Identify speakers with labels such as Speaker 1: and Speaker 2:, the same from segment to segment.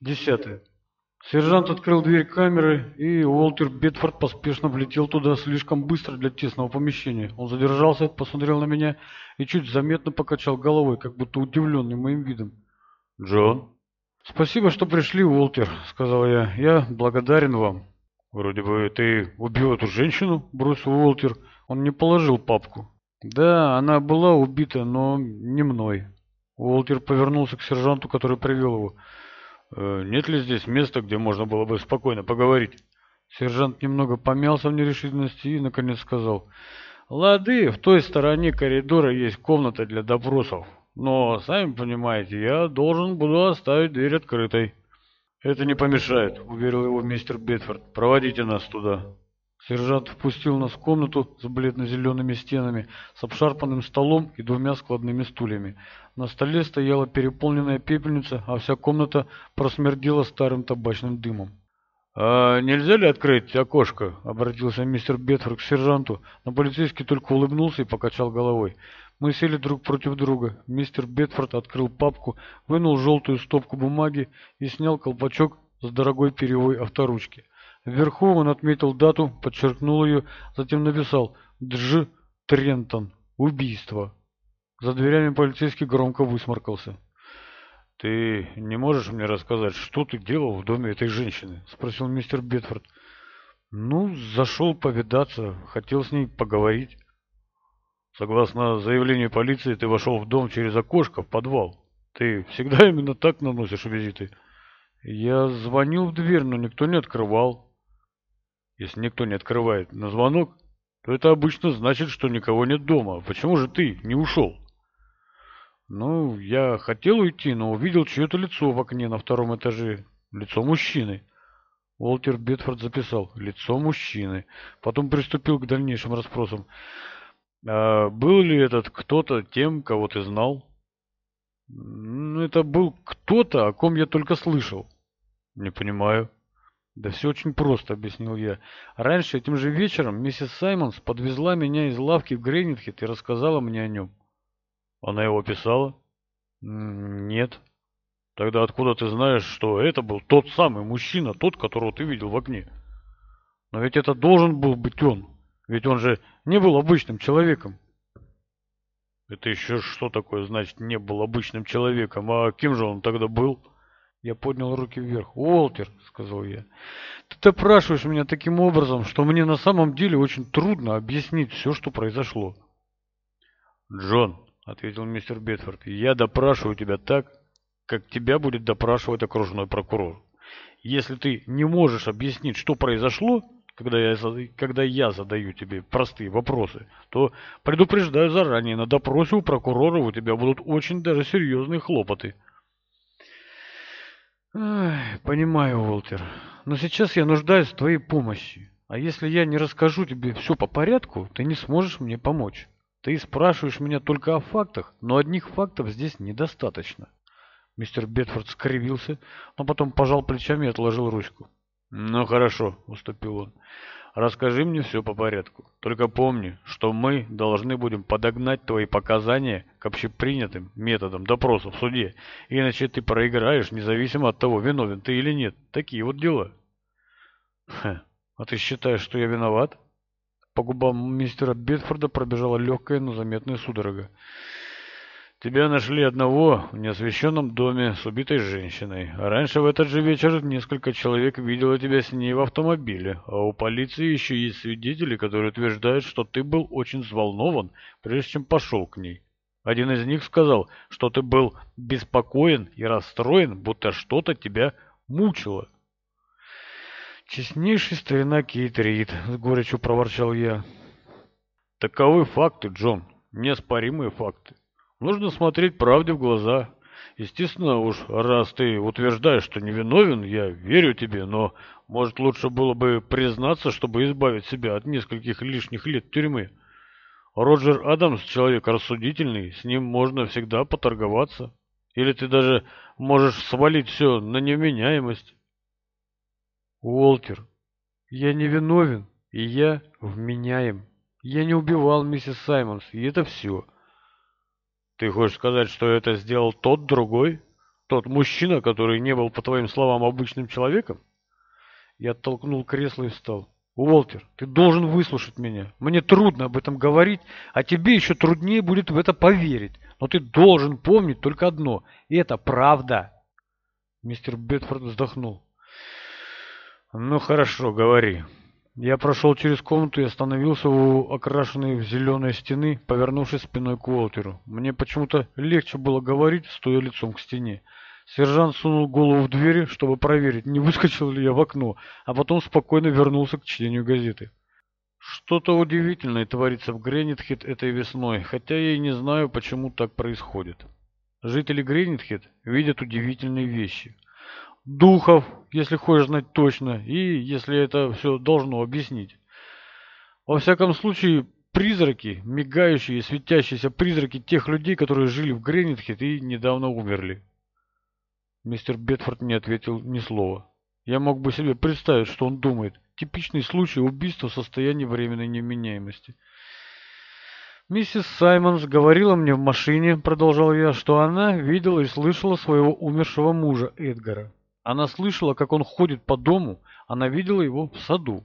Speaker 1: Десятое. Сержант открыл дверь камеры, и Уолтер Бетфорд поспешно влетел туда слишком быстро для тесного помещения. Он задержался, посмотрел на меня и чуть заметно покачал головой, как будто удивленный моим видом.
Speaker 2: «Джон?»
Speaker 1: «Спасибо, что пришли, Уолтер», — сказал я. «Я благодарен вам».
Speaker 2: «Вроде бы ты убил эту женщину?» — бросил Уолтер.
Speaker 1: Он не положил папку. «Да, она была убита, но не мной». Уолтер повернулся к сержанту, который привел его.
Speaker 2: Э, нет ли здесь места, где можно было бы спокойно поговорить?
Speaker 1: Сержант немного помялся в нерешительности и, наконец, сказал. Лады, в той стороне коридора есть комната для допросов. Но, сами понимаете, я должен буду оставить дверь открытой.
Speaker 2: Это не помешает, уверил его мистер Бетфорд. Проводите нас туда.
Speaker 1: Сержант впустил нас в комнату с бледно-зелеными стенами, с обшарпанным столом и двумя складными стульями. На столе стояла переполненная пепельница, а вся комната просмердила старым табачным дымом.
Speaker 2: «А нельзя ли открыть окошко?» — обратился мистер Бетфорд к сержанту, но полицейский только улыбнулся и покачал головой.
Speaker 1: Мы сели друг против друга. Мистер Бетфорд открыл папку, вынул желтую стопку бумаги и снял колпачок с дорогой перьевой авторучки. Вверху он отметил дату, подчеркнул ее, затем написал «Дж. Трентон. Убийство». За дверями полицейский громко высморкался.
Speaker 2: «Ты не можешь мне рассказать, что ты делал в доме этой женщины?» — спросил мистер Бетфорд.
Speaker 1: «Ну, зашел повидаться, хотел с ней поговорить».
Speaker 2: «Согласно заявлению полиции, ты вошел в дом через окошко в подвал. Ты всегда именно так наносишь визиты?»
Speaker 1: «Я звонил в дверь, но никто не открывал».
Speaker 2: Если никто не открывает на звонок, то это обычно значит, что никого нет дома. Почему же ты не ушел?
Speaker 1: Ну, я хотел уйти, но увидел чье-то лицо в окне на втором этаже. Лицо мужчины. Уолтер Бетфорд записал «лицо мужчины». Потом приступил к дальнейшим расспросам.
Speaker 2: «А был ли этот кто-то тем, кого ты знал?»
Speaker 1: «Ну, это был кто-то, о ком я только слышал».
Speaker 2: «Не понимаю».
Speaker 1: Да все очень просто, объяснил я. Раньше этим же вечером миссис Саймонс подвезла меня из лавки в Грейнитхед и рассказала мне о нем.
Speaker 2: Она его писала?
Speaker 1: Нет.
Speaker 2: Тогда откуда ты знаешь, что это был тот самый мужчина, тот, которого ты видел в окне?
Speaker 1: Но ведь это должен был быть он. Ведь он же не был обычным человеком.
Speaker 2: Это еще что такое значит не был обычным человеком? А кем же он тогда был?
Speaker 1: Я поднял руки вверх. «Уолтер», — сказал я, — «ты допрашиваешь меня таким образом, что мне на самом деле очень трудно объяснить все, что произошло».
Speaker 2: «Джон», — ответил мистер Бетфорд, — «я допрашиваю тебя так, как тебя будет допрашивать окружной прокурор. Если ты не можешь объяснить, что произошло, когда я, когда я задаю тебе простые вопросы, то предупреждаю заранее, на допросе у прокурора у тебя будут очень даже серьезные хлопоты».
Speaker 1: Ай, понимаю, Уолтер. Но сейчас я нуждаюсь в твоей помощи. А если я не расскажу тебе все по порядку, ты не сможешь мне помочь. Ты спрашиваешь меня только о фактах, но одних фактов здесь недостаточно. Мистер Бетфорд скривился, но потом пожал плечами и отложил ручку.
Speaker 2: «Ну хорошо», — уступил он. Расскажи мне все по порядку. Только помни, что мы должны будем подогнать твои показания к общепринятым методам допроса в суде, иначе ты проиграешь, независимо от того, виновен ты или нет. Такие вот дела.
Speaker 1: Ха, а ты считаешь, что я виноват? По губам мистера Бетфорда пробежала легкая, но заметная судорога.
Speaker 2: Тебя нашли одного в неосвещенном доме с убитой женщиной. А раньше в этот же вечер несколько человек видело тебя с ней в автомобиле. А у полиции еще есть свидетели, которые утверждают, что ты был очень взволнован, прежде чем пошел к ней. Один из них сказал, что ты был беспокоен и расстроен, будто что-то тебя мучило.
Speaker 1: «Честнейший старина Кейт Рид», — с горечью проворчал я.
Speaker 2: «Таковы факты, Джон, неоспоримые факты. Нужно смотреть правде в глаза. Естественно уж, раз ты утверждаешь, что невиновен, я верю тебе, но, может, лучше было бы признаться, чтобы избавить себя от нескольких лишних лет тюрьмы. Роджер Адамс человек рассудительный, с ним можно всегда поторговаться. Или ты даже можешь свалить все на невменяемость.
Speaker 1: Уолтер, я невиновен, и я вменяем. Я не убивал миссис Саймонс, и это все.
Speaker 2: Ты хочешь сказать, что это сделал тот другой? Тот мужчина, который не был, по твоим словам, обычным человеком?
Speaker 1: Я оттолкнул кресло и встал. Уолтер, ты должен выслушать меня. Мне трудно об этом говорить, а тебе еще труднее будет в это поверить. Но ты должен помнить только одно, и это правда. Мистер Бетфорд вздохнул.
Speaker 2: Ну хорошо, говори.
Speaker 1: Я прошел через комнату и остановился у окрашенной в зеленые стены, повернувшись спиной к Уолтеру. Мне почему-то легче было говорить, стоя лицом к стене. Сержант сунул голову в двери, чтобы проверить, не выскочил ли я в окно, а потом спокойно вернулся к чтению газеты. Что-то удивительное творится в Гренитхед этой весной, хотя я и не знаю, почему так происходит. Жители Гренитхед видят удивительные вещи. Духов, если хочешь знать точно, и если это все должно объяснить. Во всяком случае, призраки, мигающие и светящиеся призраки тех людей, которые жили в Гренитхед и недавно умерли. Мистер Бетфорд не ответил ни слова. Я мог бы себе представить, что он думает. Типичный случай убийства в состоянии временной невменяемости. Миссис Саймонс говорила мне в машине, продолжал я, что она видела и слышала своего умершего мужа Эдгара. Она слышала, как он ходит по дому, она видела его в саду.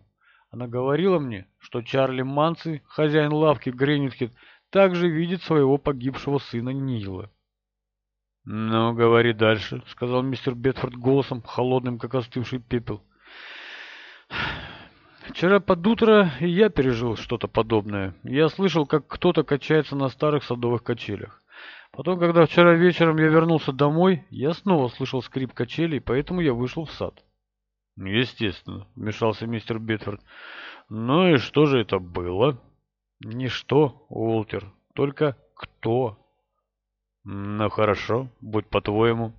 Speaker 1: Она говорила мне, что Чарли Манци, хозяин лавки Гренитхед, также видит своего погибшего сына Нила.
Speaker 2: «Ну, говори дальше», — сказал мистер Бетфорд голосом, холодным, как остывший пепел.
Speaker 1: «Вчера под утро я пережил что-то подобное. Я слышал, как кто-то качается на старых садовых качелях. Потом, когда вчера вечером я вернулся домой, я снова слышал скрип качелей, поэтому я вышел в сад».
Speaker 2: «Естественно», — вмешался мистер Бетфорд. «Ну и что же это было?»
Speaker 1: «Ничто, Уолтер, только кто?»
Speaker 2: Ну хорошо, будь по-твоему.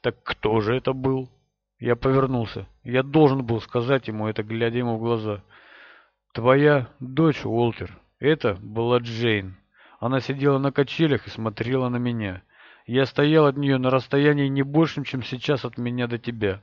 Speaker 2: Так кто же это был?
Speaker 1: Я повернулся. Я должен был сказать ему это, глядя ему в глаза. Твоя дочь, Уолтер. Это была Джейн. Она сидела на качелях и смотрела на меня. Я стоял от нее на расстоянии не большем, чем сейчас от меня до тебя.